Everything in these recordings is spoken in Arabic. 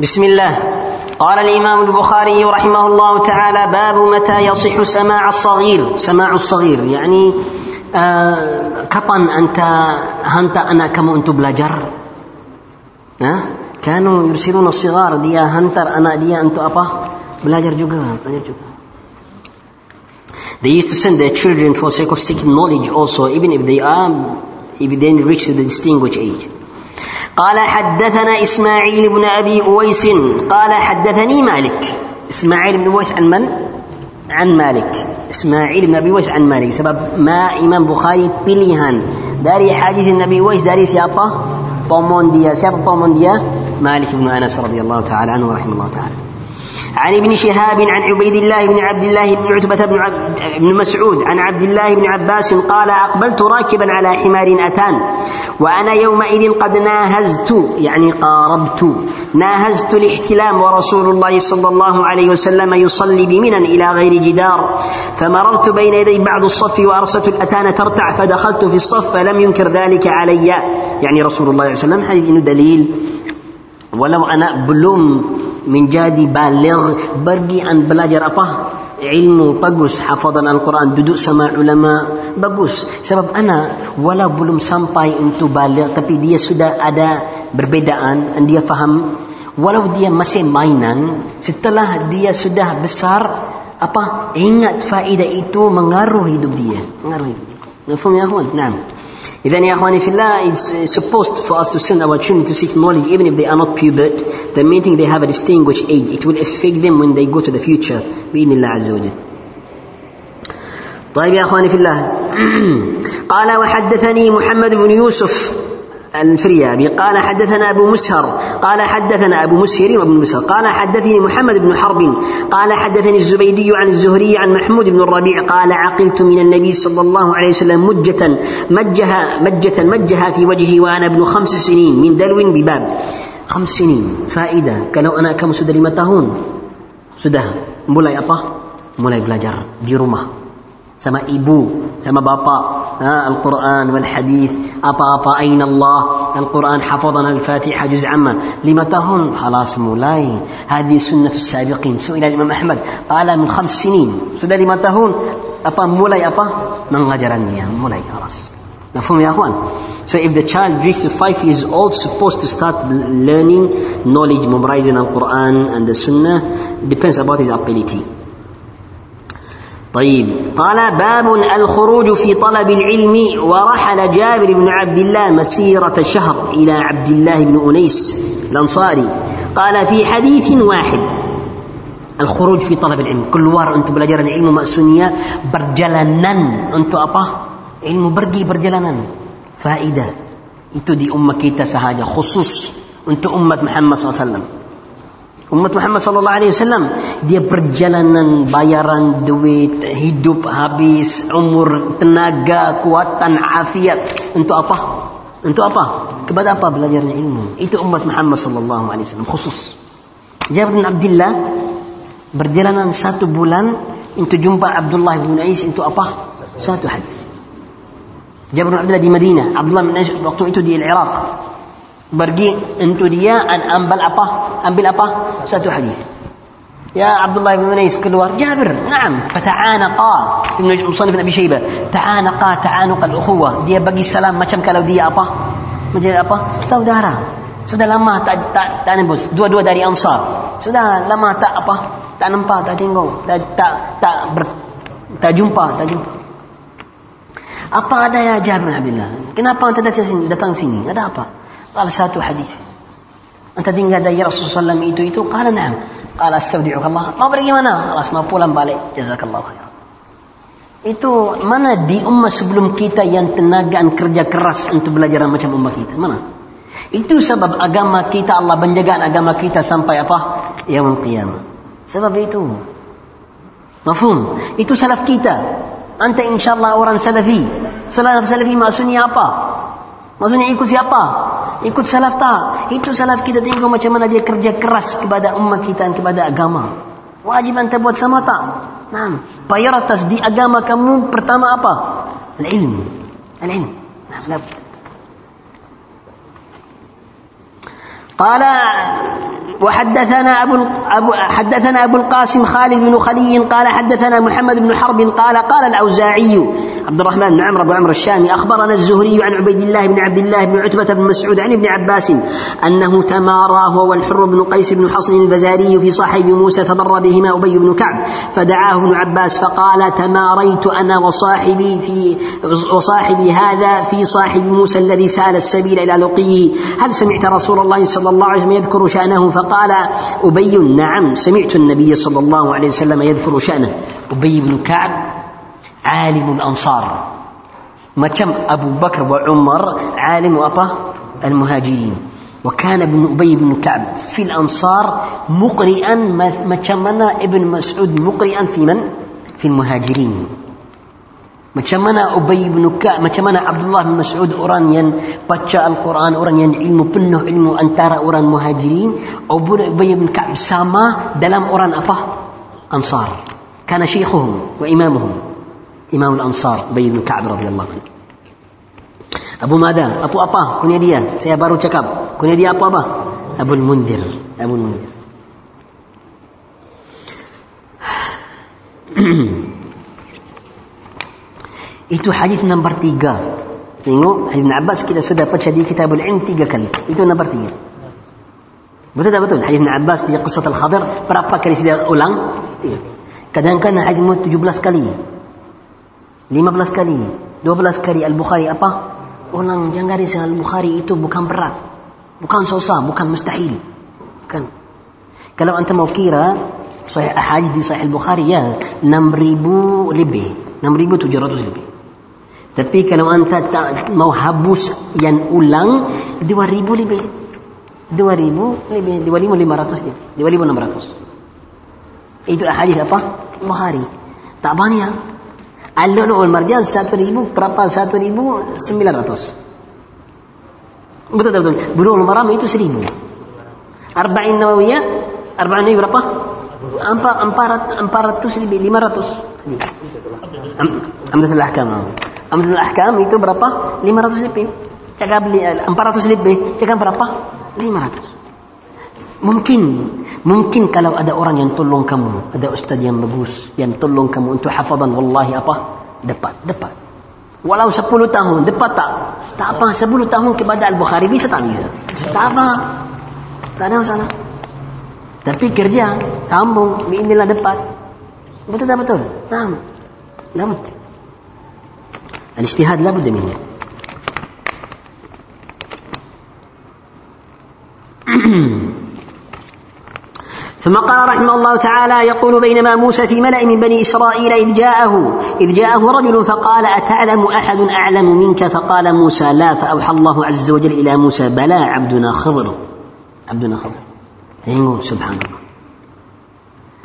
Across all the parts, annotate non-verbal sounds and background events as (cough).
بسم الله. قال الإمام البخاري رحمه الله تعالى باب متى يصح سماع الصغير. سماع الصغير يعني آه، كبن أنت هنت أنا كم أنت بلجر ها؟ كانوا يرسلون الصغار دي هنتر أنا دي أنت أبا بلجر جوجا بلجر جوجا They used to send their children for sake of seeking knowledge also even if they are if they didn't reach the distinguished age. قال حدثنا إسماعيل بن أبي أويس قال حدثني مالك إسماعيل بن أويس عن من؟ عن مالك إسماعيل بن أبي أويس عن مالك سبب ما إمام بخاري hadis Nabi Uwais dari siapa? Pomon dia. Siapa pomon dia? مالك بن أنس رضي الله تعالى عنه ورحمه الله تعالى عن ابن شهاب عن عبيد الله بن عبد الله بن عتبة بن, بن مسعود عن عبد الله بن عباس قال أقبلت راكبا على حمار أتان وأنا يومئذ قد ناهزت يعني قاربت ناهزت الاحتلام ورسول الله صلى الله عليه وسلم يصلي بمنا إلى غير جدار فمررت بين يدي بعض الصف وأرسلت الأتان ترتع فدخلت في الصف فلم ينكر ذلك علي. يعني رسول الله صلى الله عليه وسلم حديث دليل. ولو أنا بلوم menjadi baligh pergi an belajar apa? Ilmu bagus hafazan Al-Quran duduk sama ulama bagus. Sebab anak walau belum sampai untuk baligh tapi dia sudah ada perbedaan dan dia faham. Walau dia masih mainan setelah dia sudah besar apa? Ingat faedah itu mengaruh hidup dia. Mengaruh hidup dia. Faham ya akhwan? Naam. إذا يا أخواني في الله it's supposed for us to send our children to seek knowledge even if they are not pubert the main thing they have a distinguished age it will affect them when they go to the future بإذن الله عز وجل طيب يا أخواني في الله (clears throat) قال وحدثني محمد بن يوسف الفريابي. قال حدثنا أبو مسهر قال حدثنا أبو مسهر وابن مسهر قال حدثني محمد بن حرب قال حدثني الزبيدي عن الزهري عن محمود بن الربيع قال عقلت من النبي صلى الله عليه وسلم مجة مجها مجة مجها في وجهي وأنا ابن خمس سنين من دلو بباب. خمس سنين. فائدة. anak kamu sudah lima tahun sudah mulai apa mulai belajar di rumah sama ibu sama bapa ha, Al-Quran wal hadith apa-apa aina Allah Al-Quran hafadana Al-Fatihah juz amma lima tahun خلاص mulai هذه سنة السابقين سئل الإمام أحمد قال من خمس سنين sudah lima tahun apa mulai apa mengajarannya mulai خلاص مفهوم يا أخوان So if the child reaches five years old, supposed to start learning knowledge, memorizing the Quran and the Sunnah, depends about his ability. طيب. قال باب الخروج في طلب العلم ورحل جابر بن عبد الله مسيرة شهر إلى عبد الله بن أنيس الأنصاري. قال في حديث واحد الخروج في طلب العلم. كل وار أنتم بلاجر العلم مأسونية برجلنا أنتم أبا؟ علم برجي برجلنا فائدة itu di ummah kita sahaja khusus untuk umat Muhammad SAW Umat Muhammad sallallahu alaihi wasallam dia perjalanan bayaran duit, hidup habis, umur, tenaga, kekuatan, afiat untuk apa? Untuk apa? Kepada apa belajar ilmu? Itu umat Muhammad sallallahu alaihi wasallam khusus. Jabir bin Abdullah berjalanan satu bulan untuk jumpa Abdullah bin Ais untuk apa? Satu hadis. Jabir bin Abdullah di Madinah, Abdullah bin Ais waktu itu di Iraq pergi untuk dia ambil apa? Ambil apa? Satu hadis. يا عبد الله بن منيس keluar جابر نعم فتعانقا ابن مصنف بن ابي شيبه تعانقا تعانق الاخوه dia bagi salam macam kalau dia apa macam apa saudara sudah lama tak tak tak nembus dua-dua dari ansar sudah lama tak apa tak nampak tak tengok tak tak tak ber, tak jumpa tak jumpa apa ada ya Jabir bin Abdullah kenapa anda datang sini datang sini ada apa قال satu hadis Anta tinggal dari Rasulullah SAW itu itu Kala na'am Kala astaudi'uk Allah Mau pergi mana? Alas mau pulang balik Jazakallah khair Itu mana di ummah sebelum kita yang tenaga dan kerja keras untuk belajar macam ummah kita? Mana? Itu sebab agama kita Allah menjaga agama kita sampai apa? Yaumul qiyamah. Sebab itu. Mafhum? Itu salaf kita. Anta insyaAllah orang salafi. Salaf salafi maksudnya apa? Maksudnya ikut siapa? Ikut salaf tak? Itu salaf kita tengok macam mana dia kerja keras kepada umat kita dan kepada agama. Wajib anda buat sama tak? Nah, prioritas di agama kamu pertama apa? Al-ilmu. Al-ilmu. Nah, قال وحدثنا أبو, أبو حدثنا أبو القاسم خالد بن خلي قال حدثنا محمد بن حرب قال قال الأوزاعي عبد الرحمن بن عمرو بن عمرو الشامي أخبرنا الزهري عن عبيد الله بن عبد الله بن عتبة بن مسعود عن ابن عباس أنه تمارى هو والحر بن قيس بن حصن البزاري في صاحب موسى فمر بهما أبي بن كعب فدعاه ابن عباس فقال تماريت أنا وصاحبي في وصاحبي هذا في صاحب موسى الذي سأل السبيل إلى لقيه. هل سمعت رسول الله صلى الله عليه وسلم يذكر شأنه فقال أبي نعم سمعت النبي صلى الله عليه وسلم يذكر شأنه أبي بن كعب عالم الأنصار كم أبو بكر وعمر عالم أبا المهاجرين وكان ابن أبي بن كعب في الأنصار مقرئا ما كمنا ابن مسعود مقرئا في من؟ في المهاجرين macam mana Ubay bin Ka'ab macam mana Abdullah bin Mas'ud orang yang baca Al-Quran orang yang ilmu penuh ilmu antara orang muhajirin Ubay bin Ka'ab sama dalam orang apa Ansar kana syeikhuhum wa imamuhum imam al-Ansar Ubay bin Ka'ab radhiyallahu anhu Abu Mada Abu apa kunya dia saya baru cakap kunya dia apa apa Abu Munzir Abu Munzir Itu hadis nombor tiga. Tengok hadis Ibn Abbas kita sudah baca di Kitabul Ilm tiga kali. Itu nombor tiga. Betul tak betul? Hadis Ibn Abbas di Qisat Al-Khadir berapa kali sudah ulang? Tiga. Kadang-kadang hadis mu 17 kali. 15 kali. 12 kali Al-Bukhari apa? Ulang jangan risau Al-Bukhari itu bukan berat. Bukan susah, bukan mustahil. Bukan. Kalau anda mau kira Sahih hadis di Sahih Al-Bukhari ya 6000 lebih, 6700 lebih. Tapi kalau anda tak mau habus yang ulang, dua ribu lebih. Dua ribu lebih. Dua ribu lima ratus. Dua ribu enam ratus. Itu hadis apa? Bukhari. Tak banyak. Al-Lu'lu' satu ribu, berapa satu ribu? Sembilan ratus. Betul tak betul? Bulughul Maram itu seribu. Arba'in Nawawiyah, Arba'in Nawawiyah berapa? Empat, empat, empat ratus lebih, lima ratus. Amdatul Ahkam. Amdul Ahkam itu berapa? 500 lebih. Cakap 400 eh, lebih, cakap berapa? 500. Mungkin, mungkin kalau ada orang yang tolong kamu, ada ustaz yang bagus, yang tolong kamu untuk hafadan, wallahi apa? Dapat, dapat. Walau 10 tahun, dapat tak? Tak apa, 10 tahun kepada Al-Bukhari bisa tak bisa? Tak apa. Tak ada masalah. Tapi kerja, kamu, inilah dapat. Betul tak betul? Nah, dapat. الاجتهاد لابد منه. (clears throat) ثم قال رحمه الله تعالى يقول بينما موسى في ملأ من بني إسرائيل إذ جاءه إذ جاءه رجل فقال أتعلم أحد أعلم منك؟ فقال موسى لا فأوحى الله عز وجل إلى موسى بلى عبدنا خضر. عبدنا خضر. سبحان الله.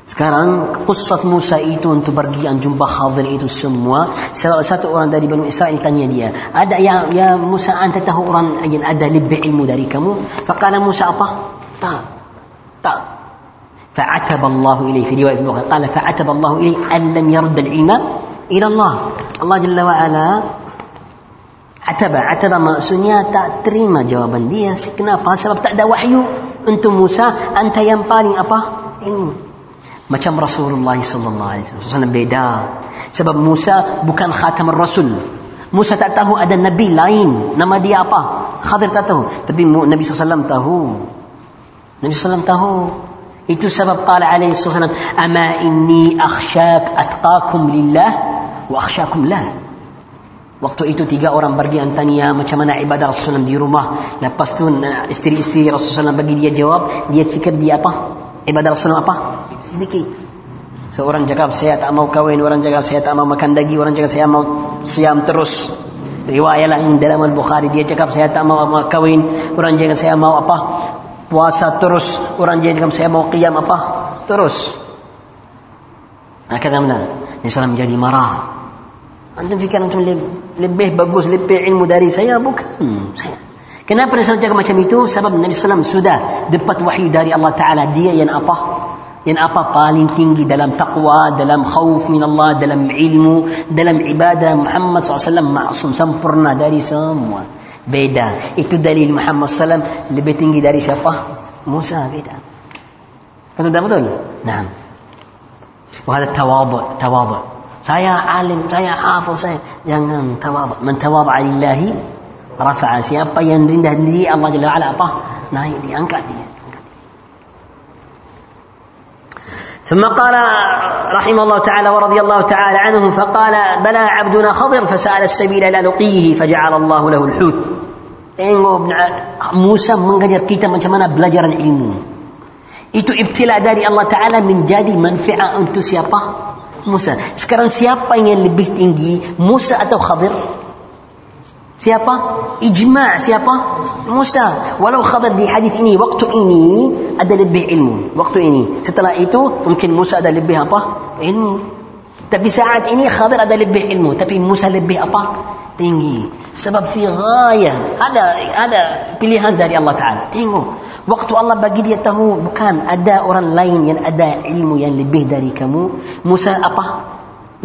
Sekarang Qusat Musa itu untuk pergi dan jumpa Khadir itu semua. Salah satu orang dari Bani Israel tanya dia. Ada ya, ya Musa anda tahu orang yang ada lebih ilmu dari kamu? Fakala Musa apa? Tak. Tak. فعتب الله إليه في رواية الأخرى قال فعتب الله إليه أن لم يرد العلم إلى الله الله جل وعلا عتب عتب maksudnya tak terima jawaban dia kenapa sebab tak ada wahyu untuk Musa anta yang paling apa ilmu macam Rasulullah sallallahu alaihi wasallam beda sebab Musa bukan khatam rasul Musa tak tahu ada nabi lain nama dia apa Khadir tak tahu tapi Nabi SAW tahu Nabi SAW tahu itu sebab qala alaihi wasallam ama inni akhsyak atqakum lillah wa akhsyakum lah Waktu itu tiga orang pergi antania macam mana ibadah Rasulullah di rumah. Lepas tu isteri-isteri Rasulullah bagi dia jawab, dia fikir dia apa? Ibadah Rasulullah apa? Sedikit. Seorang cakap saya tak mau kawin, orang cakap saya tak mau makan daging, orang cakap saya mau siam terus. Riwayat lain dalam Al-Bukhari dia cakap saya tak mau kawin, orang cakap saya mau apa? Puasa terus, orang cakap saya mau qiyam apa? Terus. Akhirnya mana? SAW menjadi marah. Antum fikir antum lebih bagus, lebih ilmu dari saya? Bukan. Saya Kenapa Nabi SAW cakap macam itu? Sebab Nabi SAW sudah dapat wahyu dari Allah Ta'ala. Dia yang apa? Yang apa paling tinggi dalam taqwa, dalam khawf min Allah, dalam ilmu, dalam ibadah Muhammad SAW ma'asum sempurna dari semua. beda itu dalil Muhammad SAW lebih tinggi dari siapa Musa beda betul tak betul nah وهذا التواضع تواضع saya alim saya hafal saya jangan tawadhu man tawadha lillahi rafa'a siapa yang rendah diri Allah Jalla wa'ala apa naik dia angkat dia ثم قال رحمه الله تعالى ورضي الله تعالى عنهم فقال بلى عبدنا خضر فسأل السبيل إلى لقيه فجعل الله له الحوت Tengok Musa mengajar kita macam mana belajaran ilmu. Itu ibtila dari Allah Ta'ala menjadi manfaat untuk siapa? Musa. Sekarang siapa yang lebih tinggi? Musa atau Khadir? Siapa? Ijma' siapa? Musa. Walau Khadir di hadis ini, waktu ini ada lebih ilmu. Waktu ini. Setelah itu, mungkin Musa ada lebih apa? Ilmu. Tapi saat ini Khadir ada lebih ilmu. Tapi Musa lebih apa? tinggi sebab fi ghayah ada ada pilihan dari Allah Taala tengok waktu Allah bagi dia tahu bukan ada orang lain yang ada ilmu yang lebih dari kamu Musa apa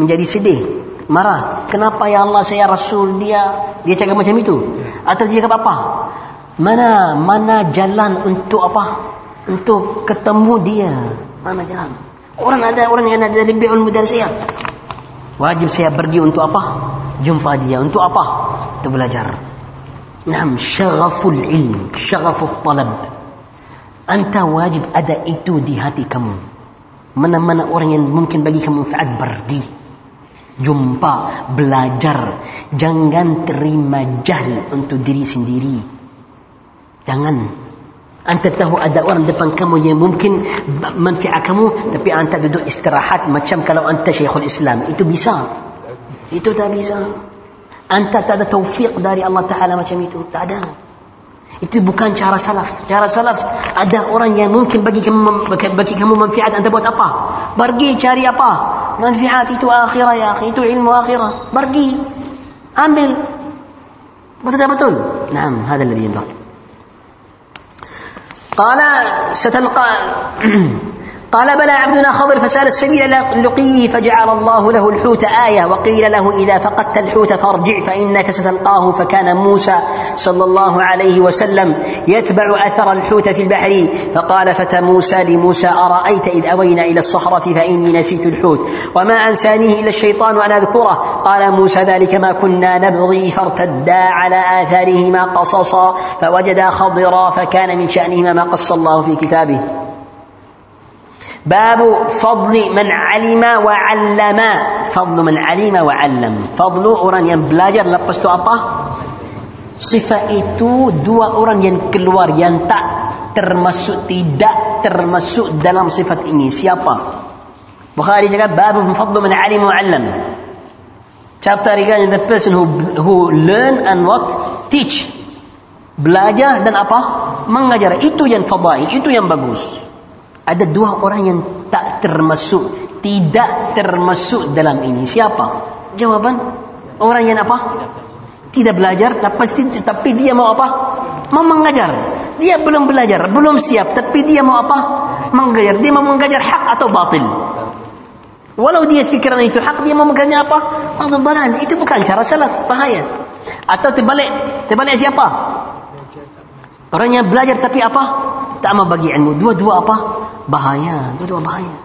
menjadi sedih marah kenapa ya Allah saya rasul dia dia cakap macam itu atau dia cakap apa mana mana jalan untuk apa untuk ketemu dia mana jalan orang ada orang yang ada lebih ilmu dari saya wajib saya pergi untuk apa jumpa dia untuk apa? Untuk belajar. Nam syagaful ilm, syagaful talab. Anta wajib ada itu di hati kamu. Mana-mana orang yang mungkin bagi kamu manfaat pergi. Jumpa, belajar. Jangan terima jahil untuk diri sendiri. Jangan. Anta tahu ada orang depan kamu yang mungkin manfaat kamu, tapi anta duduk istirahat macam kalau anta syekhul Islam. Itu bisa. Itu tak bisa. Anta tak ada taufiq dari Allah Ta'ala macam itu. Tak ada. Itu bukan cara salaf. Cara salaf ada orang yang mungkin bagi kamu bagi kamu manfaat anta buat apa? Pergi cari apa? Manfaat itu akhirah ya akhi. Itu ilmu akhirah. Pergi. Ambil. Betul betul? Naam, هذا الذي ينبغي. قال ستلقى قال بلى عبدنا خضر فسأل السبيل لقيه فجعل الله له الحوت آية وقيل له إذا فقدت الحوت فارجع فإنك ستلقاه فكان موسى صلى الله عليه وسلم يتبع أثر الحوت في البحر فقال فتى موسى لموسى أرأيت إذ أوينا إلى الصخرة فإني نسيت الحوت وما أنسانيه إلا الشيطان أن أذكره قال موسى ذلك ما كنا نبغي فارتدا على آثارهما قصصا فوجدا خضرا فكان من شأنهما ما قص الله في كتابه باب فضل من علم وعلم فضل من علم وعلم فضل orang yang belajar lepas tu apa sifat itu dua orang yang keluar yang tak termasuk tidak termasuk dalam sifat ini siapa Bukhari cakap bab fadl man alim wa 'allam chapter regarding the person who who learn and what teach belajar dan apa mengajar itu yang fadail itu yang bagus ada dua orang yang tak termasuk tidak termasuk dalam ini. Siapa? Jawaban? Orang yang apa? Tidak belajar pasti tapi dia mau apa? Mau mengajar. Dia belum belajar belum siap tapi dia mau apa? Mengajar. Dia mau mengajar hak atau batil? Walau dia fikiran itu hak dia mau mengajar apa? Batil itu bukan cara salaf bahaya. Atau terbalik. Terbalik siapa? Orang yang belajar tapi apa? Tak mau bagi ilmu. Dua-dua apa bahaya dua-dua bahaya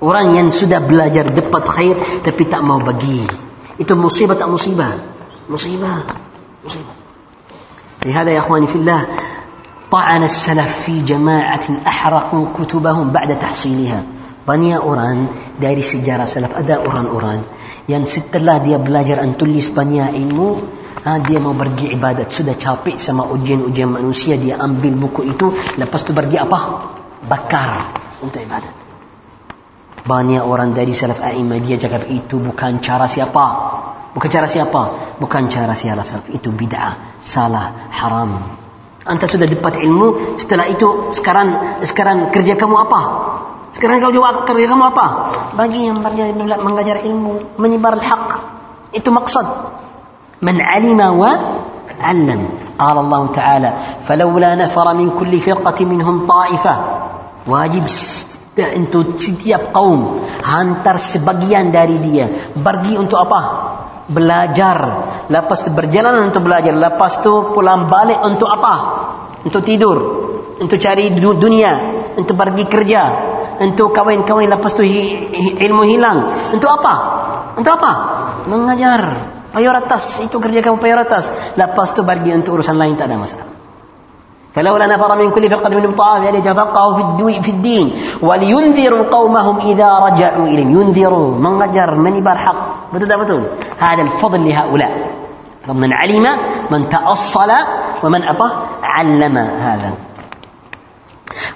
orang yang sudah belajar dapat khair tapi tak mau bagi itu musibah tak musibah musibah musibah لهذا يا اخواني في الله طعن السلف في جماعة أحرقوا كتبهم بعد تحصيلها banyak orang dari sejarah salaf ada orang-orang yang setelah dia belajar dan tulis banyak ilmu ha, dia mau pergi ibadat sudah capek sama ujian-ujian manusia dia ambil buku itu lepas tu pergi apa bakar untuk ibadat. Banyak orang dari salaf a'imah dia cakap itu bukan cara siapa. Bukan cara siapa? Bukan cara siapa salaf. Itu bid'ah, salah, haram. Anta sudah dapat ilmu, setelah itu sekarang sekarang kerja kamu apa? Sekarang kau jawab kerja kamu apa? Bagi yang mengajar ilmu, menyebar al-haq. Itu maksud. Man alima wa علم قال الله تعالى فلولا نفر من كل فرقة منهم طائفة wajib untuk setiap kaum hantar sebagian dari dia. Pergi untuk apa? Belajar. Lepas berjalan untuk belajar. Lepas tu pulang balik untuk apa? Untuk tidur. Untuk cari dunia. Untuk pergi kerja. Untuk kawin-kawin lepas tu ilmu hilang. Untuk apa? Untuk apa? Mengajar. Prioritas itu kerja kamu prioritas lepas tu pergi untuk urusan lain tak ada masalah فلولا نفر من كل فرقة منهم طائفة ليتفقهوا في الدين. ولينذروا قومهم إذا رجعوا إليهم. ينذروا من غجر من يبار حق؟ هذا الفضل لهؤلاء. من علم من تأصل ومن أطه علم هذا.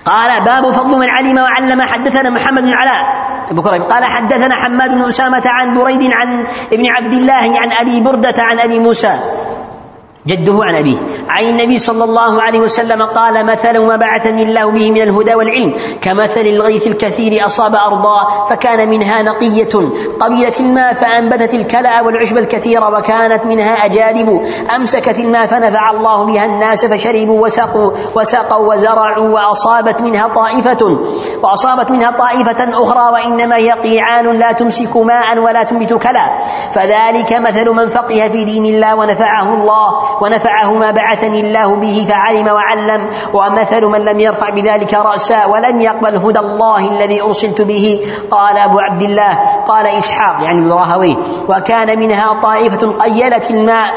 قال باب فضل من علم وعلم. حدثنا محمد بن علاء. أبو قال حدثنا حماد بن أسامة عن بريد عن ابن عبد الله عن أبي بردة عن أبي موسى. جده عن أبيه. عن النبي صلى الله عليه وسلم قال مثل ما بعثني الله به من الهدى والعلم كمثل الغيث الكثير أصاب أرضا فكان منها نقية قبيلة الماء فأنبتت الكلأ والعشب الكثير وكانت منها أجادب. أمسكت الماء فنفع الله بها الناس فشربوا وسقوا وسقوا وزرعوا وأصابت منها طائفة وأصابت منها طائفة أخرى وإنما هي قيعان لا تمسك ماء ولا تنبت كلأ. فذلك مثل من فقه في دين الله ونفعه الله ونفعه ما بعثني الله به فعلم وعلم ومثل من لم يرفع بذلك رأسا ولم يقبل هدى الله الذي أرسلت به. قال أبو عبد الله قال إسحاق يعني الراهوي وكان منها طائفة قيلت الماء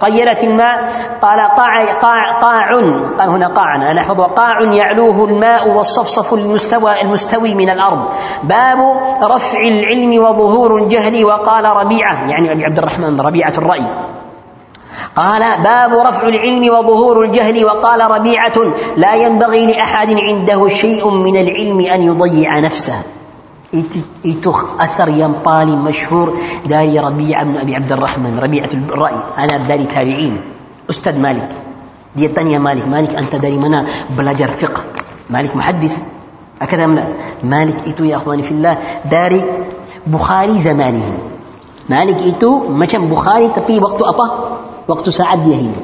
قيلت الماء قال قاع قاع قاع قال هنا قاع أنا أحفظ قاع يعلوه الماء والصفصف المستوى المستوي من الأرض. باب رفع العلم وظهور الجهل وقال ربيعة يعني أبي عبد الرحمن ربيعة الرأي. قال باب رفع العلم وظهور الجهل وقال ربيعة لا ينبغي لأحد عنده شيء من العلم أن يضيع نفسه. itu أثر paling مشهور dari ربيعة بن أبي عبد الرحمن ربيعة الرأي. أنا dari تابعين. أستاذ مالك. dia tanya مالك. مالك أنت dari mana belajar fiqh مالك محدث. هكذا مالك itu ya أخواني في الله. dari بخاري زمانه. مالك itu macam Bukhari tapi waktu apa وقت سعد يهين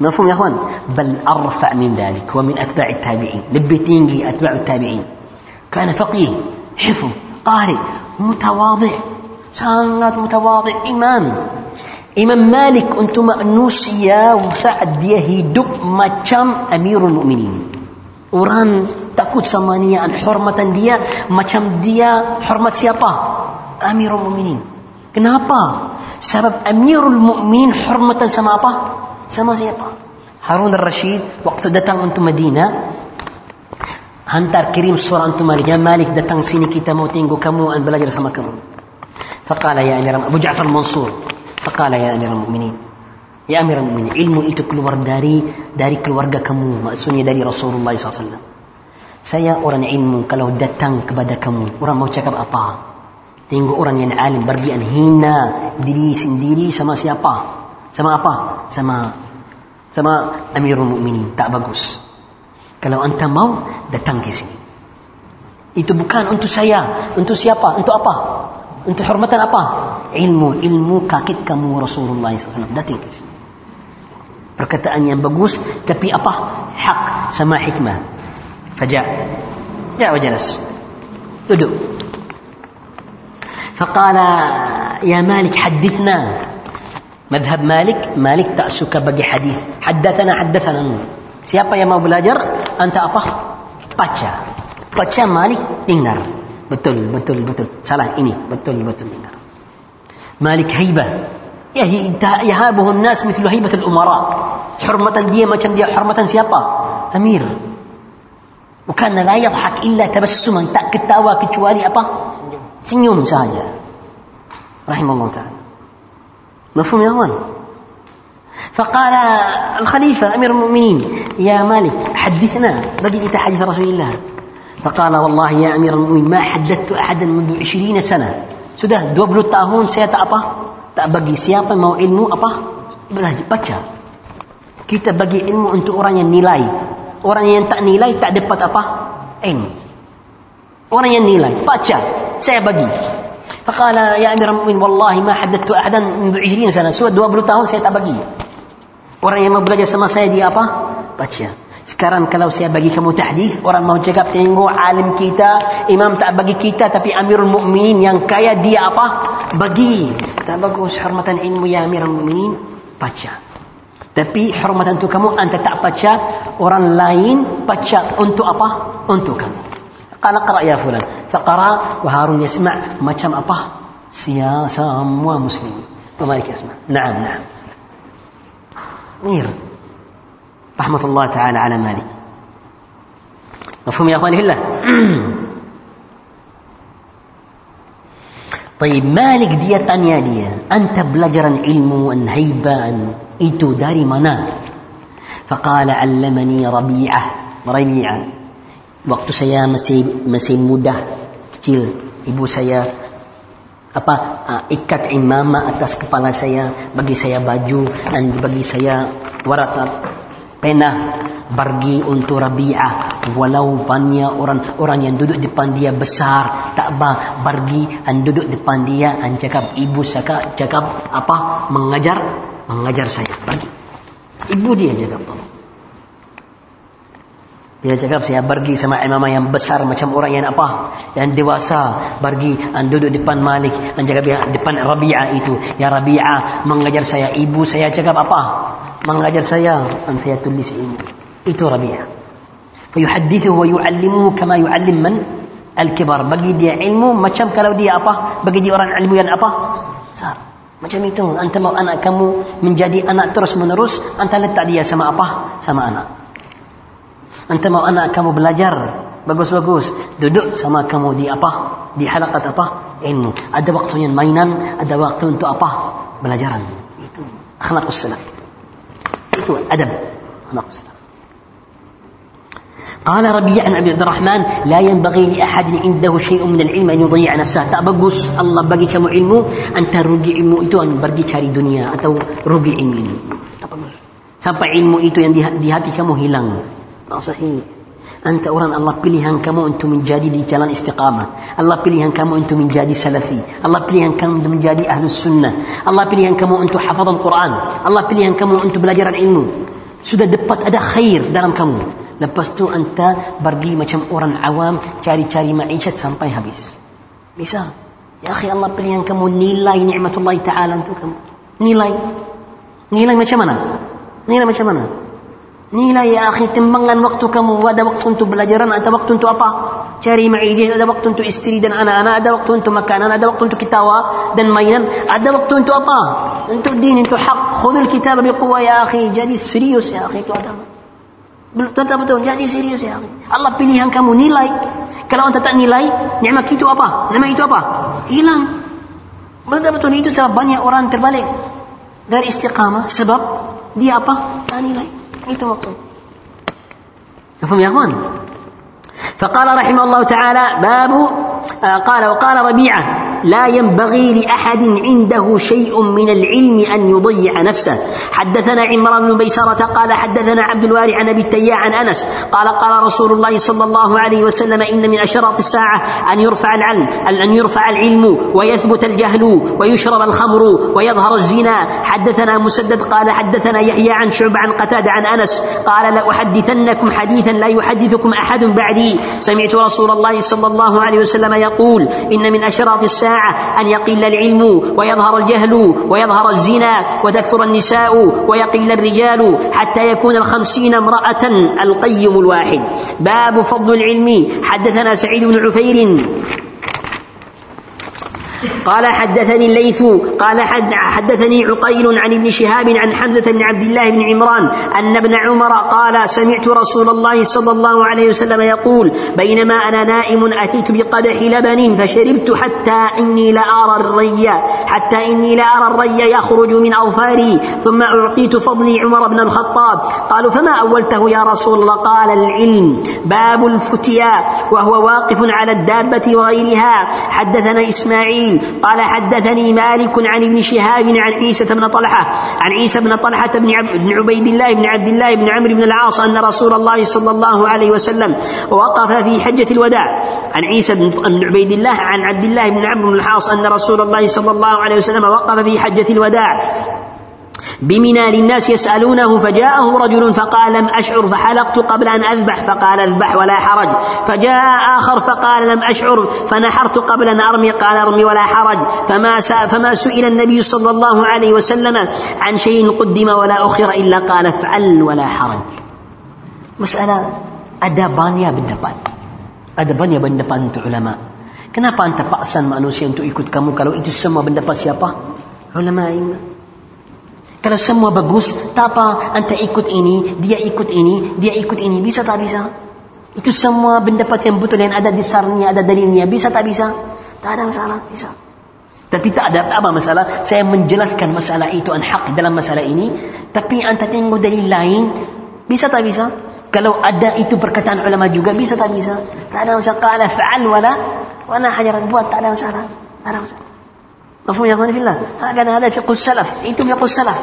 مفهوم يا أخوان؟ بل أرفع من ذلك ومن أتباع التابعين. لبتينجي أتباع التابعين. كان فقيه حفظ قارئ متواضع سانغات متواضع إمام. إمام مالك أنتم نوسيا وسعد يهي دب ماتشام أمير المؤمنين. وران تاكوت سمانيا أن حرمة ديا ماتشام ديا حرمة سيابا أمير المؤمنين. كنابا Sebab Amirul Mukmin hormatan sama apa? Sama siapa? Harun al-Rashid waktu datang untuk Madinah hantar kirim surat untuk Malik. Ya Malik datang sini kita mau tengok kamu dan belajar sama kamu. Faqala ya Amir Abu Ja'far Mansur. Faqala ya Amir Mukminin. Ya Amir Mukminin, ilmu itu keluar dari dari keluarga kamu, maksudnya dari Rasulullah SAW. Saya orang ilmu kalau datang kepada kamu, orang mau cakap apa? Tengok orang yang alim berbian hina diri sendiri sama siapa? Sama apa? Sama sama Amirul Mukminin tak bagus. Kalau anda mau datang ke sini. Itu bukan untuk saya, untuk siapa? Untuk apa? Untuk hormatan apa? Ilmu, ilmu kakit kamu Rasulullah SAW. Datang ke sini. Perkataan yang bagus, tapi apa? Hak sama hikmah. Fajak. Ya, wajalas. Duduk. فقال يا مالك حدثنا. مذهب مالك مالك تأسك بقي حديث حدثنا حدثنا. Siapa يا mau belajar? Anta apa? Baca. باتشا Malik dengar. Betul betul betul. Salah ini. Betul betul dengar. Malik hebat يهي يهابه الناس مثل هيبة الأمراء حرمة دي ما كان دي حرمة سيابا أمير وكان لا يضحك إلا تبسما تأكد تأوى كتشوالي أبا senyum saja rahimahullah taala مفهوم يا اخوان فقال الخليفة أمير المؤمنين يا مالك حدثنا بدي حديث رسول الله فقال والله يا أمير المؤمنين ما حدثت أحدا منذ عشرين سنة sudah 20 tahun saya tak apa tak bagi siapa mau ilmu apa belajar baca kita bagi ilmu untuk orang yang nilai orang yang tak nilai tak dapat apa ilmu orang yang nilai baca saya bagi فقال يا أمير المؤمنين والله ما حدثت أحدا منذ 20 سنة سوى 20 tahun saya tak bagi orang yang mau belajar sama saya dia apa baca Sekarang kalau saya bagi kamu tahdis, orang mau cakap tengok alim kita, imam tak bagi kita tapi Amirul Mukminin yang kaya dia apa? Bagi. Tak bagus hormatan ilmu ya Amirul Mukminin, baca. Tapi hormatan untuk kamu anda tak baca, orang lain baca untuk apa? Untuk kamu. قال اقرأ يا فلان. فقرأ وهارون يسمع macam apa? semua muslim. ومالك يسمع. نعم نعم. مير رحمة الله تعالى على مالك. مفهوم يا أخواني في الله (clears throat) طيب مالك dia tanya dia أنت belajaran ilmu هيبة أن itu dari mana فقال علمني ربيعة ربيعة. Waktu saya masih masih muda kecil ibu saya apa uh, ikat imamah atas kepala saya bagi saya baju dan bagi saya warat pena pergi untuk Rabi'ah. Walau banyak orang orang yang duduk depan dia besar tak ba pergi dan duduk depan dia dan cakap ibu saya cakap apa mengajar mengajar saya. Pergi. Ibu dia cakap tolong dia cakap saya pergi sama imam yang besar macam orang yang apa? Yang dewasa. Pergi dan duduk depan Malik dan cakap depan Rabi'ah itu. Ya Rabi'ah mengajar saya. Ibu saya cakap apa? Mengajar saya. Dan saya tulis ilmu itu Rabi'ah. Fayuhaddithu wa yu'allimuhu kama yu'allim man? Al-kibar. Bagi dia ilmu macam kalau dia apa? Bagi dia orang ilmu yang apa? Besar. Macam itu. Anta mau anak kamu menjadi anak terus menerus anta letak dia sama apa? Sama anak anta mau anak kamu belajar bagus-bagus duduk sama kamu di apa di halakat apa ilmu ada waktunya mainan ada waktu untuk apa belajaran itu akhlaqus salam itu adab نقص قال ربيع عن عبد الرحمن لا ينبغي لأحد عنده شيء من العلم أن يضيع نفسه tak bagus Allah bagi kamu ilmu anta rugi ilmu itu an pergi cari dunia atau rugi ini ini tak bagus sampai ilmu itu yang di hati kamu hilang Masa Anta orang Allah pilihan kamu untuk menjadi di jalan istiqamah. Allah pilihan kamu untuk menjadi salafi. Allah pilihan kamu untuk menjadi ahli sunnah. Allah pilihan kamu untuk hafazan Quran. Allah pilihan kamu untuk belajaran ilmu. Sudah dapat ada khair dalam kamu. Lepas tu anta pergi macam orang awam cari-cari maishat sampai habis. Misal, ya akhi Allah pilihan kamu nilai nikmatullah taala untuk kamu. Nilai. Nilai macam mana? Nilai macam mana? Nilai ya akhi timbangan waktu kamu. Ada waktu untuk belajaran ada waktu untuk apa? Cari ma'ijin ada waktu untuk istri dan anak-anak ada waktu untuk makanan ada waktu untuk kitawa dan mainan ada waktu untuk apa? Untuk din untuk hak. Khudul kitab biquwa ya akhi. Jadi serius ya akhi itu agama. Betul betul. Jadi serius ya akhi. Allah pilihan kamu nilai. Kalau anda tak nilai nikmat itu apa? Nikmat itu apa? Hilang. Betul betul. Itu sebab banyak orang terbalik. Dari istiqamah. Sebab dia apa? Tak nilai itu waktu مفهوم يا أخوان؟ فقال رحمه الله تعالى باب قال وقال ربيعة لا ينبغي لأحد عنده شيء من العلم أن يضيع نفسه. حدثنا عمران بن بيسرة قال حدثنا عبد الواري عن أبي التياع عن أنس قال قال رسول الله صلى الله عليه وسلم إن من أشراط الساعة أن يرفع العلم ان يرفع العلم ويثبت الجهل ويشرب الخمر ويظهر الزنا. حدثنا مسدد قال حدثنا يحيى عن شعب عن قتادة عن أنس قال لأحدثنكم حديثا لا يحدثكم أحد بعدي. سمعت رسول الله صلى الله عليه وسلم يقول إن من أشراط الساعة أن يقل العلم ويظهر الجهل ويظهر الزنا وتكثر النساء ويقل الرجال حتى يكون الخمسين امرأة القيم الواحد. باب فضل العلم. حدثنا سعيد بن عفير قال حدثني الليث قال حد حدثني عقيل عن ابن شهاب عن حمزة بن عبد الله بن عمران أن ابن عمر قال سمعت رسول الله صلى الله عليه وسلم يقول بينما أنا نائم أتيت بقدح لبن فشربت حتى إني لأرى الري حتى إني لأرى الري يخرج من أظفاري ثم أعطيت فضلي عمر بن الخطاب. قالوا فما أولته يا رسول الله؟ قال العلم باب الفتيا وهو واقف على الدابة وغيرها. حدثنا إسماعيل قال حدثني مالك عن ابن شهاب عن عيسى بن طلحة عن عيسى بن طلحة بن عبيد الله بن عبد الله بن عمرو بن العاص أن رسول الله صلى الله عليه وسلم وقف في حجة الوداع. عن عيسى بن عبيد الله عن عبد الله بن عمرو بن العاص أن رسول الله صلى الله عليه وسلم وقف في حجة الوداع. بمنى للناس يسألونه فجاءه رجل فقال لم أشعر فحلقت قبل أن أذبح فقال اذبح ولا حرج فجاء آخر فقال لم أشعر فنحرت قبل أن أرمي قال ارمي ولا حرج فما فما سئل النبي صلى الله عليه وسلم عن شيء قدم ولا أخر إلا قال افعل ولا حرج مسألة أدبانيا بالدبان أدبانيا بالدبان علماء Kenapa anda paksa manusia untuk ikut kamu kalau itu semua pendapat siapa? Ulama ini. Kalau semua bagus, tak apa anda ikut ini, dia ikut ini, dia ikut ini. Bisa tak bisa? Itu semua pendapat yang betul yang ada di sarnya, ada dalilnya. Bisa tak bisa? Tak ada masalah, bisa. Tapi tak ada apa masalah. Saya menjelaskan masalah itu an hak dalam masalah ini. Tapi anda tengok dalil lain, bisa tak bisa? Kalau ada itu perkataan ulama juga, bisa tak bisa? Tak ada masalah. Qala fa'al wala, wala hajaran buat, tak ada masalah. Tak ada masalah. Mafhum ya fillah. Hakana ada fiqh salaf. Itu fiqh salaf.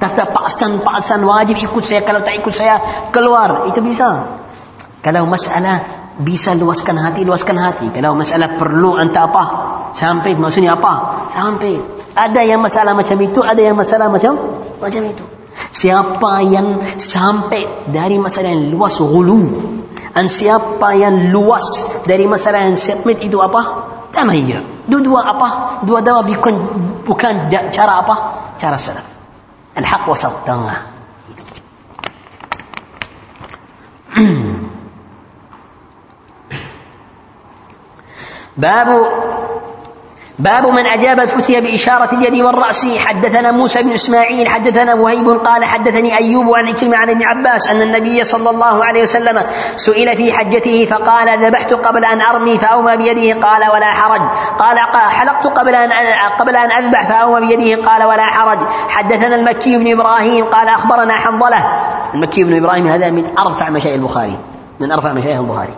Kata paksan-paksan wajib ikut saya kalau tak ikut saya keluar. Itu bisa. Kalau masalah bisa luaskan hati, luaskan hati. Kalau masalah perlu anta apa? Sampai maksudnya apa? Sampai. Ada yang masalah macam itu, ada yang masalah macam macam itu. Siapa yang sampai dari masalah yang luas hulu dan siapa yang luas dari masalah yang sempit itu apa? Tamayyah. Dua-dua apa? Dua-dua bukan bukan cara apa? Cara salaf. Al-haq wasat tengah. (clears throat) Babu باب من أجاب الفتي بإشارة اليد والرأس. حدثنا موسى بن إسماعيل حدثنا وهيب قال حدثني أيوب عن عكرمة عن ابن عباس أن النبي صلى الله عليه وسلم سئل في حجته فقال ذبحت قبل أن أرمي فأومى بيده. قال ولا حرج. قال حلقت قبل أن قبل أن أذبح فأومى بيده. قال ولا حرج. حدثنا المكي بن إبراهيم قال أخبرنا حنظلة. المكي بن إبراهيم هذا من أرفع مشايخ البخاري من أرفع مشايخ البخاري.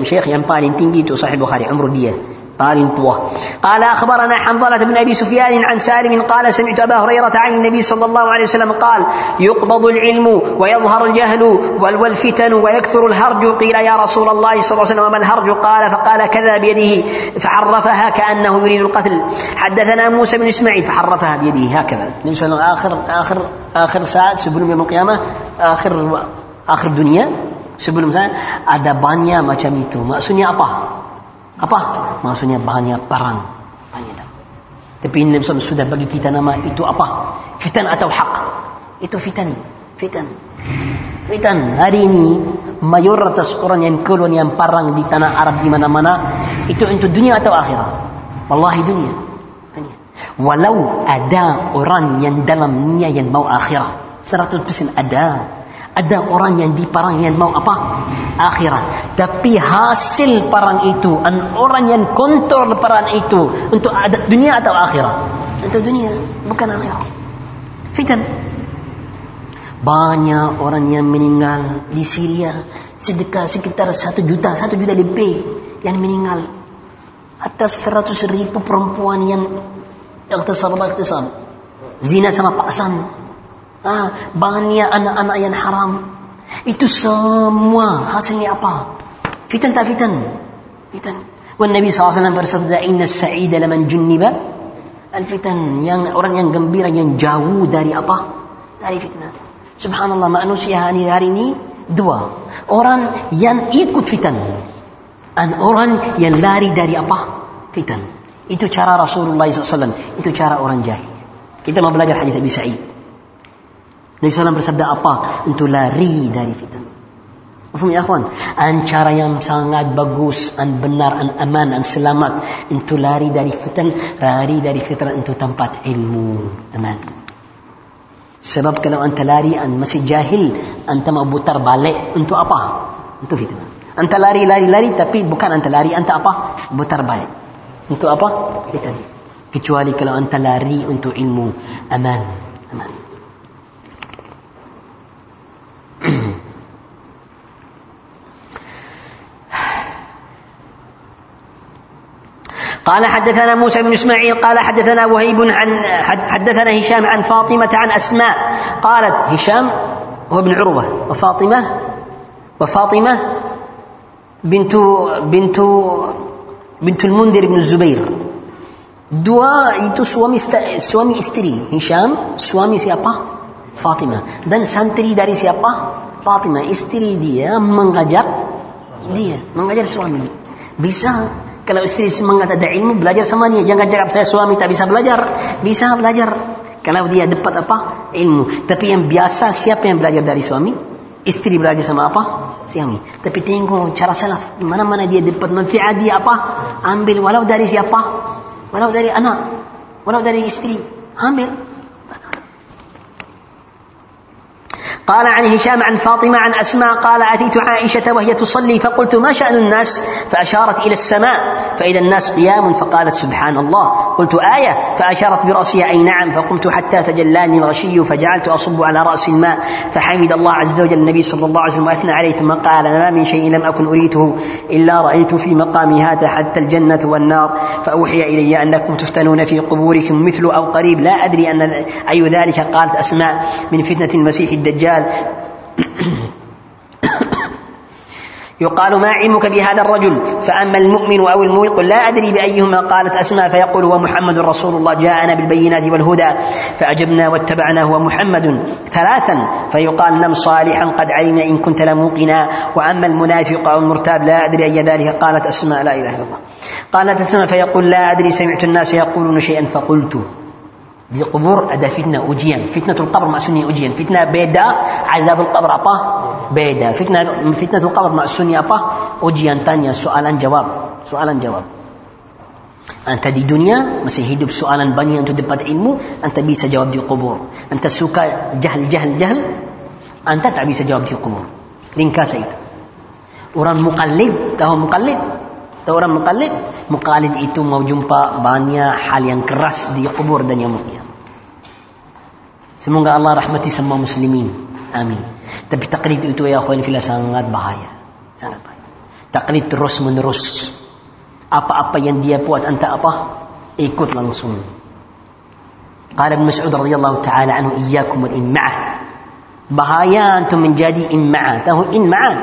مشايخ ينبالي تنجي صحيح البخاري عمره ديه قال طوى قال أخبرنا حنظلة بن أبي سفيان عن سالم قال سمعت أبا هريرة عن النبي صلى الله عليه وسلم قال يقبض العلم ويظهر الجهل والفتن ويكثر الهرج. قيل يا رسول الله صلى الله عليه وسلم وما الهرج؟ قال فقال كذا بيده. فحرفها كأنه يريد القتل. حدثنا موسى بن إسماعيل فحرفها بيده هكذا. النبي آخر آخر آخر ساعة سبل يوم القيامة آخر آخر الدنيا sebelum saya ada banyak macam itu maksudnya apa Apa? Maksudnya banyak perang. Tapi Nabi SAW sudah bagi kita nama itu apa? Fitan atau hak? Itu fitan. Fitan. Fitan. Hari ini mayoritas orang yang keluar yang perang di tanah Arab di mana-mana itu untuk dunia atau akhirat? Wallahi dunia. dunia. Walau ada orang yang dalam niat yang mau akhirat, 100% ada. Ada orang yang di perang yang mau apa? Akhirat. Tapi hasil perang itu, dan orang yang kontrol perang itu untuk ada dunia atau akhirat? Untuk dunia, bukan akhirat. Fitan. Banyak orang yang meninggal di Syria sedekah sekitar satu juta, satu juta lebih yang meninggal atas seratus ribu perempuan yang ikhtisar ikhtisar zina sama paksan ah, banyak anak-anak yang haram. Itu semua hasilnya apa? Fitan tak fitan? Fitan. Wan Nabi SAW bersabda, Inna sa'ida laman junniba al-fitan. Yang orang yang gembira, yang jauh dari apa? Dari fitnah. Subhanallah, manusia hari, hari ini dua. Orang yang ikut fitan. Dan orang yang lari dari apa? Fitan. Itu cara Rasulullah SAW. Itu cara orang jahil. Kita mau belajar hadis Abi Sa'id. Nabi SAW bersabda apa? Untuk lari dari fitnah. Faham ya akhwan? An cara yang sangat bagus, an benar, an aman, an selamat untuk lari dari fitnah, lari dari fitnah untuk tempat ilmu, aman. Sebab kalau anta lari, an masih jahil, anta mau putar balik untuk apa? Untuk fitnah. Anta lari, lari, lari, tapi bukan anta lari, anta apa? Putar balik. Untuk apa? Fitnah. Kecuali kalau anta lari untuk ilmu, aman, aman. قال حدثنا موسى بن إسماعيل قال حدثنا وهيب عن حدثنا هشام عن فاطمة عن أسماء قالت هشام هو ابن عروة وفاطمة وفاطمة بنت بنت بنت المنذر بن الزبير Dua itu suami suami istri. Hisham suami siapa? Fatimah. Dan santri dari siapa? Fatimah. Istri dia mengajak dia, mengajar suami. Bisa Kalau istri semangat ada ilmu, belajar sama dia. Jangan cakap saya suami tak bisa belajar. Bisa belajar. Kalau dia dapat apa? Ilmu. Tapi yang biasa siapa yang belajar dari suami? Istri belajar sama apa? Suami. Tapi tengok cara salaf. Mana-mana dia dapat manfaat dia apa? Ambil. Walau dari siapa? Walau dari anak. Walau dari istri. Ambil. قال عن هشام عن فاطمة عن أسماء قال أتيت عائشة وهي تصلي فقلت ما شأن الناس؟ فأشارت إلى السماء. فإذا الناس قيام فقالت سبحان الله. قلت آية. فأشارت برأسها أي نعم. فقمت حتى تجلاني الغشي فجعلت أصب على رأس الماء. فحمد الله عز وجل النبي صلى الله عليه وسلم وأثنى عليه. ثم قال ما من شيء لم أكن أريته إلا رأيت في مقامي هذا حتى الجنة والنار. فأوحي إلي أنكم تفتنون في قبوركم مثل أو قريب. لا أدري أن أي ذلك. قالت أسماء من فتنة المسيح الدجال. قال يقال ما علمك بهذا الرجل؟ فأما المؤمن أو المؤمن قل لا أدري بأيهما قالت أسماء فيقول هو محمد رسول الله جاءنا بالبينات والهدى فأجبنا واتبعنا هو محمد ثلاثا فيقال نم صالحا قد علم إن كنت لموقنا. وأما المنافق أو المرتاب لا أدري أي ذلك قالت أسماء لا إله إلا الله. قالت أسماء فيقول لا أدري سمعت الناس يقولون شيئا فقلت kubur ada fitnah ujian fitnatul qabr maksudnya ujian fitnah beda azabul qabr apa beda fitnah fitnatul qabr maksudnya apa ujian tanya soalan jawab soalan jawab Anta di dunia masih hidup soalan banyak untuk dapat ilmu, anta bisa jawab di kubur. Anta suka jahil jahil jahil, anta tak bisa jawab di kubur. Ringkas itu. Orang mukallid, tahu mukallid? Atau orang mukallid, mukallid itu mau jumpa banyak hal yang keras di kubur dan yang kiamat. Semoga Allah rahmati semua muslimin. Amin. Tapi taklid itu ya akhwan fillah sangat bahaya. Sangat bahaya. Taklid terus menerus. Apa-apa yang dia buat anta apa? Ikut langsung. Qala Ibn Mas'ud radhiyallahu taala anhu iyyakum wal imma'ah. Bahaya antum menjadi imma'ah. Tahu imma'ah?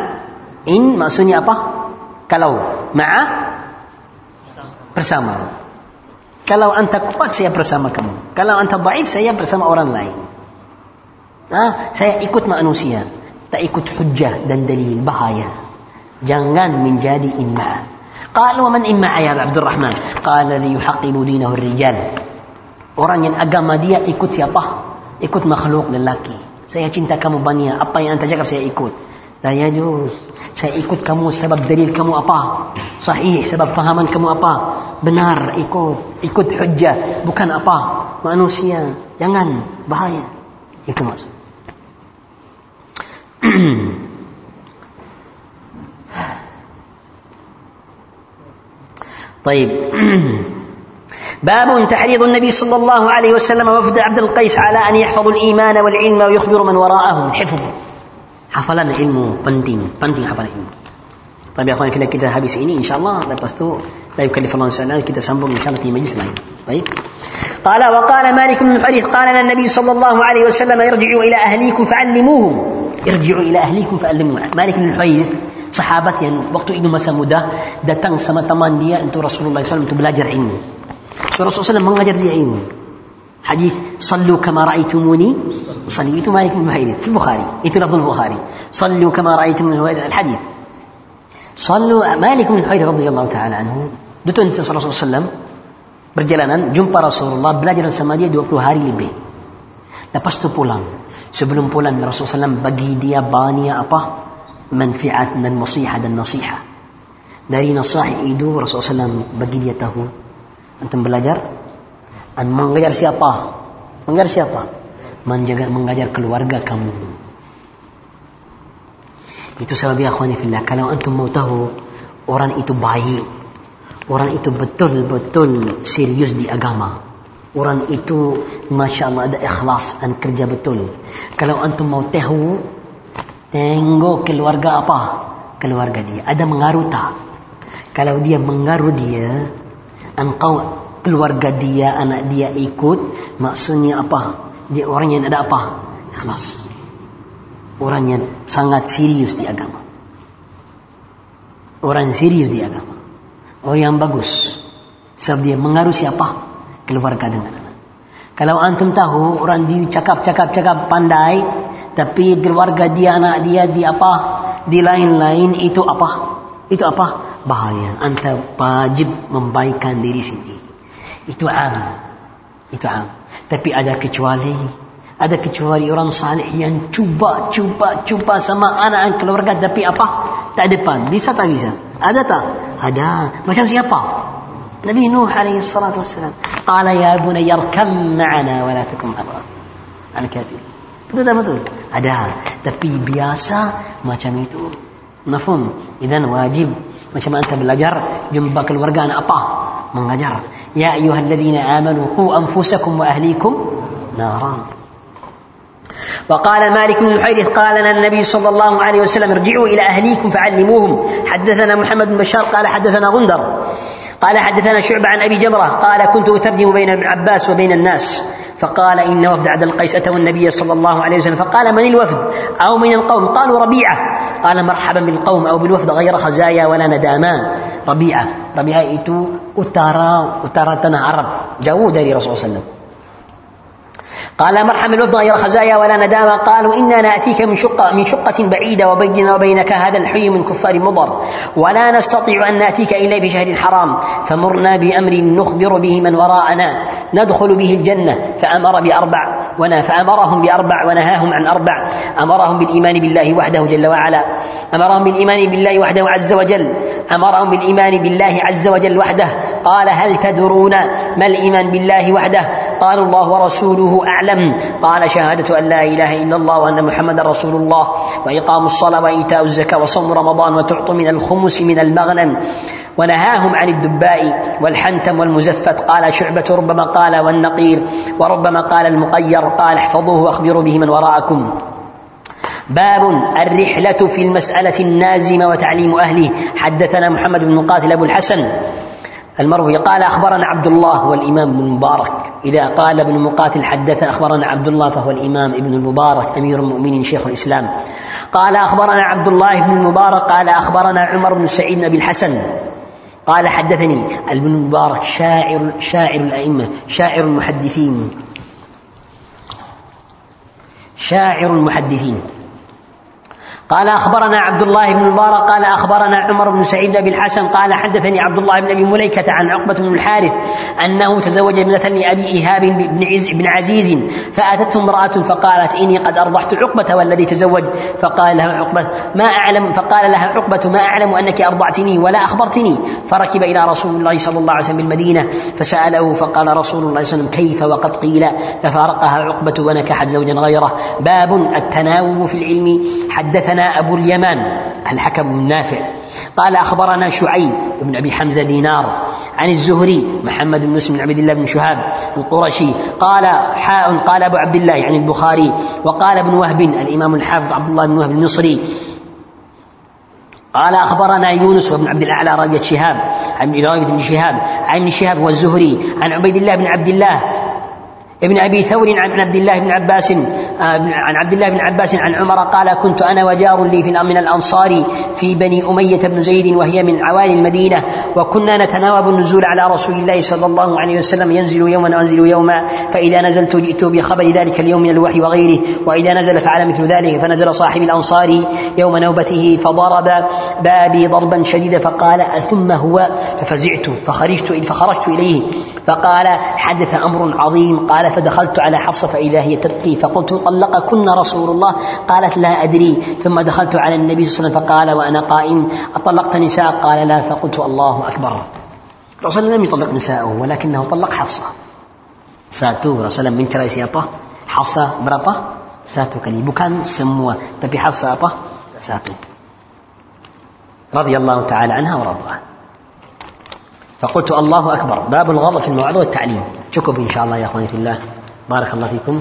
In maksudnya apa? Kalau ma'a bersama. Kalau anta kuat saya bersama kamu. Kalau anta dhaif saya bersama orang lain. Nah, saya ikut manusia, tak ikut hujjah dan dalil bahaya. Jangan menjadi. Qalu man imma ya Abdul Rahman? Qala li yuhaqqibu dinahu rijal. Orang yang agama dia ikut siapa? Ikut makhluk lelaki. Saya cinta kamu banyak. Apa yang anta cakap saya ikut. لا يجوز saya ikut kamu sebab dalil kamu apa sahih sebab fahaman kamu apa benar ikut ikut hujjah bukan apa manusia jangan bahaya itu maksud طيب باب تحريض النبي صلى الله عليه وسلم وفد عبد القيس على ان يحفظوا الايمان والعلم ويخبر من وراءهم حفظ hafalan ilmu penting, penting hafalan ilmu. Tapi akhwan kita kita habis ini insyaallah lepas tu la yukallifullahu nafsan kita sambung insyaallah di majlis lain. Baik. Qala وقال مالك Malik bin Al-Harith النبي صلى الله عليه وسلم wasallam irji'u ila ahlikum fa'allimuhum. Irji'u ila ahlikum مالك Malik bin Al-Harith waktu itu muda datang sama teman dia untuk Rasulullah SAW untuk belajar ilmu. So, Rasulullah mengajar dia ilmu. حديث صلوا كما رأيتموني. أصلي إيتو مالك بن مهيدين في البخاري. إيتو لفظ البخاري. صلوا كما رأيتم من هذا الحديث. صلوا مالك بن مهيدين رضي الله تعالى عنه. دوتو النبي صلى الله عليه وسلم. برجلانان جمبا رسول الله بلاجر سماديه دو دوك هاري لبي لباس تو بولان سبلوم بولان صلى الله عليه بقي دي بانيا أبا منفعات من المصيحة النصيحة داري نصاح إيدو رسول الله بقي دي تهو أنتم بلاجر An mengajar siapa? Mengajar siapa? Menjaga mengajar keluarga kamu. Itu sebab ya akhwani fillah. Kalau antum mau tahu orang itu baik, orang itu betul-betul serius di agama. Orang itu Masya Allah ada ikhlas dan kerja betul. Kalau antum mau tahu, tengok keluarga apa? Keluarga dia. Ada mengaruh tak? Kalau dia mengaruh dia, engkau keluarga dia, anak dia ikut, maksudnya apa? Dia orang yang ada apa? Ikhlas. Orang yang sangat serius di agama. Orang yang serius di agama. Orang yang bagus. Sebab dia mengaruh siapa? keluarga dengan anak. Kalau antum tahu orang di cakap-cakap-cakap pandai, tapi keluarga dia anak dia di apa, di lain-lain itu apa? Itu apa? Bahaya. Anta wajib membaikkan diri sendiri. Itu am. Itu am. Tapi ada kecuali. Ada kecuali orang salih yang cuba, cuba, cuba sama anak keluarga tapi apa? Tak depan. Bisa tak bisa? Ada tak? Ada. Macam siapa? Nabi Nuh alaihi salatu wassalam. Qala ya bunay yarkam ma'ana wa la takum al-kafir. Betul tak betul? Ada. Tapi biasa macam itu. Mafhum? Idan wajib macam anta belajar jumpa keluarga anak apa? Mengajar. Ya ayyuhalladzina amanu qu anfusakum wa ahlikum naran. وقال مالك بن الحيرث قال لنا النبي صلى الله عليه وسلم ارجعوا إلى أهليكم فعلموهم حدثنا محمد بن بشار قال حدثنا غندر قال حدثنا شعبة عن أبي جمرة قال كنت أترجم بين ابن عباس وبين الناس فقال إن وفد عبد القيس اتوا النبي صلى الله عليه وسلم فقال من الوفد؟ أو من القوم؟ قالوا ربيعة. قال مرحبا بالقوم أو بالوفد غير خزايا ولا نداما. ربيعة. ربيعة itu utara utara tanah Arab jauh dari Rasulullah SAW قال مرحبا الوفد غير خزايا ولا ندامة. قالوا إنا نأتيك من شقة من شقة بعيدة وبيننا وبينك هذا الحي من كفار مضر. ولا نستطيع أن نأتيك إلا في شهر الحرام فمرنا بأمر نخبر به من وراءنا. ندخل به الجنة. فأمر بأربع ونا فأمرهم بأربع ونهاهم عن أربع. أمرهم بالإيمان بالله وحده جل وعلا. أمرهم بالإيمان بالله وحده عز وجل. أمرهم بالإيمان بالله عز وجل وحده. قال هل تدرون ما الإيمان بالله وحده؟ قالوا الله ورسوله أعلم. قال شهادة أن لا إله إلا الله وأن محمد رسول الله. وإقام الصلاة وإيتاء الزكاة وصوم رمضان وتعطوا من الخمس من المغنم. ونهاهم عن الدباء والحنتم والمزفت. قال شعبة ربما قال والنقير. وربما قال المقير. قال احفظوه واخبروا به من وراءكم. باب الرحلة في المسألة النازمة وتعليم أهله. حدثنا محمد بن مقاتل أبو الحسن. المروي قال أخبرنا عبد الله والإمام ابن المبارك. إذا قال ابن مقاتل حدث أخبرنا عبد الله فهو الإمام ابن المبارك أمير المؤمنين شيخ الإسلام. قال أخبرنا عبد الله بن المبارك قال أخبرنا عمر بن سعيد بن أبي الحسن. قال حدثني ابن المبارك شاعر شاعر الأئمة شاعر المحدثين. شاعر المحدثين. قال أخبرنا عبد الله بن المبارك قال أخبرنا عمر بن سعيد بن الحسن قال حدثني عبد الله بن أبي مليكة عن عقبة بن الحارث أنه تزوج ابنة لأبي إيهاب بن, عز بن عزيز فأتته امرأة فقالت إني قد ارضعت عقبة والذي تزوج. فقال لها عقبة ما اعلم فقال لها عقبة ما أعلم أنك أرضعتني ولا أخبرتني. فركب إلى رسول الله صلى الله عليه وسلم بالمدينة فسأله فقال رسول الله صلى الله عليه وسلم كيف وقد قيل؟ ففارقها عقبة ونكحت زوجا غيره. باب التناوب في العلم. حدثنا أبو اليمان الحكم بن نافع. قال أخبرنا شعيب بن أبي حمزة دينار عن الزهري محمد بن مسلم بن عبد الله بن شهاب القرشي. قال حاء قال أبو عبد الله يعني البخاري وقال ابن وهب الإمام الحافظ عبد الله بن وهب المصري قال أخبرنا يونس وابن عبد الأعلى راويه شهاب عن روايه ابن شهاب عن شهاب والزهري عن عبيد الله بن عبد الله ابن أبي ثور عن عبد الله بن عباس آه، عن عبد الله بن عباس عن عمر قال كنت أنا وجار لي في من الأنصار في بني أمية بن زيد وهي من عوالي المدينة وكنا نتناوب النزول على رسول الله صلى الله عليه وسلم ينزل يوما وانزل يوما فإذا نزلت جئت بخبر ذلك اليوم من الوحي وغيره وإذا نزل فعل مثل ذلك فنزل صاحب الأنصار يوم نوبته فضرب بابي ضربا شديدا فقال ثم هو؟ ففزعت فخرجت فخرجت إليه فقال حدث أمر عظيم. قال فدخلت على حفصة فإذا هي تبكي فقلت طلقكن رسول الله قالت لا أدري ثم دخلت على النبي صلى الله عليه وسلم فقال وأنا قائم أطلقت نساء قال لا فقلت الله أكبر الرسول لم يطلق نساءه ولكنه طلق حفصة satu Rasulullah mencerai siapa? Hafsah berapa? Satu kali. Bukan semua. Tapi Hafsah apa? Satu. رضي الله تعالى عنها ورضاها فقلت الله أكبر باب الغضب في الموعظة والتعليم cukup إن شاء الله يا أخواني في الله بارك الله فيكم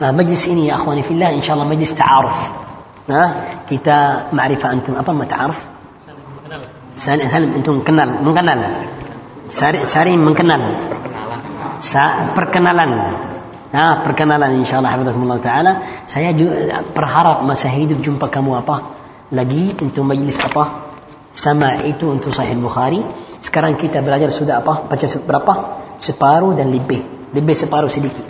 مجلس ini يا أخواني في الله إن شاء الله مجلس تعارف nah kita معرفة أنتم apa ما تعارف saling, saling antum kenal mengenal saling mengenal Sa, perkenalan nah perkenalan insyaallah hafizakumullah taala saya berharap masa hidup jumpa kamu apa lagi untuk majlis apa sama itu untuk sahih Bukhari sekarang kita belajar sudah apa? Baca berapa? Separuh dan lebih. Lebih separuh sedikit.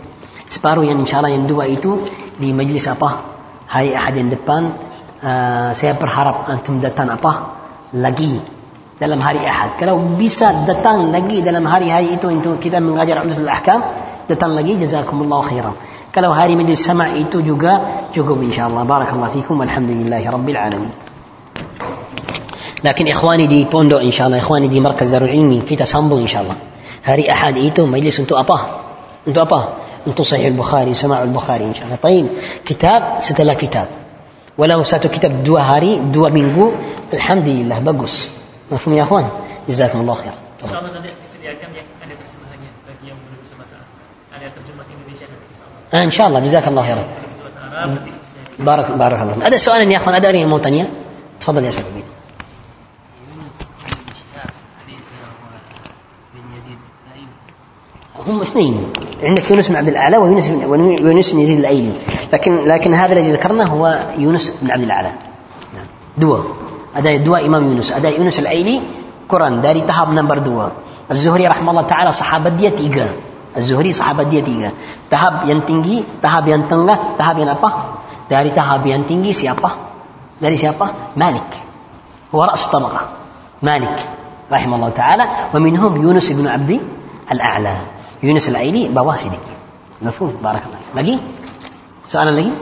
Separuh yang insyaAllah yang dua itu di majlis apa? Hari Ahad yang depan uh, saya berharap antum datang apa? Lagi dalam hari Ahad. Kalau bisa datang lagi dalam hari-hari itu untuk kita mengajar Umdatul Ahkam datang lagi jazakumullah khairan. Kalau hari majlis sama itu juga cukup insyaallah. Barakallahu fikum. Walhamdulillahi rabbil alamin لكن إخواني di pondok إن شاء الله إخواني di مركز دار العلم في تسامبو إن شاء الله. hari أحد itu مجلس untuk apa. untuk apa. untuk صحيح البخاري سماع البخاري إن شاء الله. طيب كتاب setelah كتاب. ولو satu كتاب dua hari dua minggu. الحمد لله bagus. مفهوم يا أخوان؟ جزاكم الله خير آه إن شاء الله. جزاك الله خيرا. بارك بارك الله هذا سؤال يا إخوان. أدري مو تفضل يا سيدي. هم اثنين. عندك يونس بن عبد الأعلى ويونس بن يزيد الأيلي. لكن لكن هذا الذي ذكرناه هو يونس بن عبد الأعلى. نعم. dua. ada dua إمام يونس. ada يونس الأيلي قرآن. dari tahap nombor dua. الزهري رحمه الله تعالى صحابة tiga الزهري صحابة tahap yang tengah tahap yang apa dari tahap yang tinggi siapa dari siapa Malik هو رأس الطبقة. مالك رحمه الله تعالى. ومنهم يونس بن عبد الأعلى. Yunus al-Aili bawah sedikit. Mafhum? Barakallah. Lagi? Soalan lagi?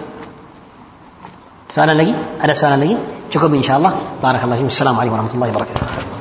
Soalan lagi? Ada soalan lagi? Cukup insyaallah. Barakallah. Assalamualaikum warahmatullahi wabarakatuh.